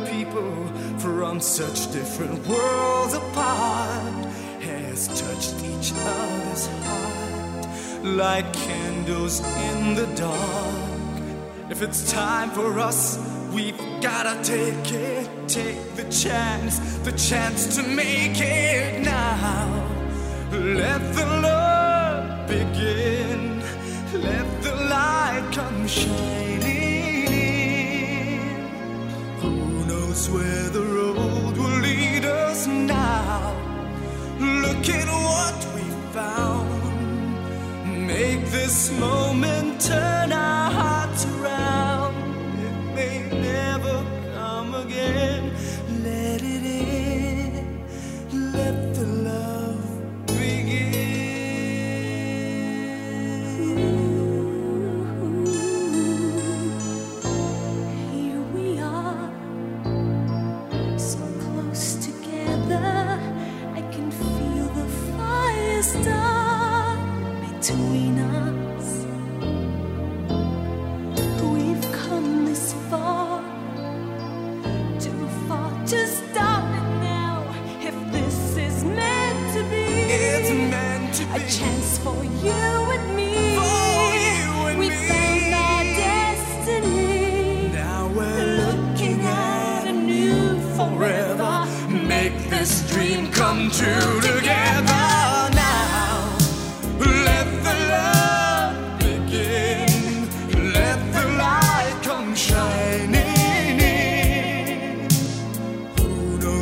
people from such different worlds apart has touched each other's heart like candles in the dark. If it's time for us, we've gotta take it, take the chance, the chance to make it now. Let the love begin, let the light come shining where the road will lead us now? Look at what we found. Make this moment turn our this far too far to stop it now. If this is meant to be It's meant to be. a chance for you and me. For you and me. we save that destiny. Now we're looking at a new forever. make this dream come true together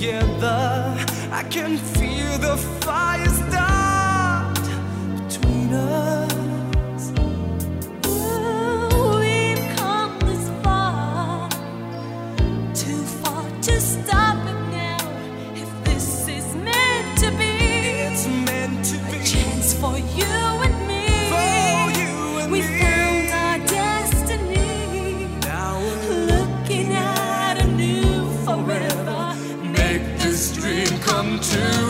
together. I can feel the fire start between us. We've come this far, too far to stop it now. If this is meant to be a chance for you. to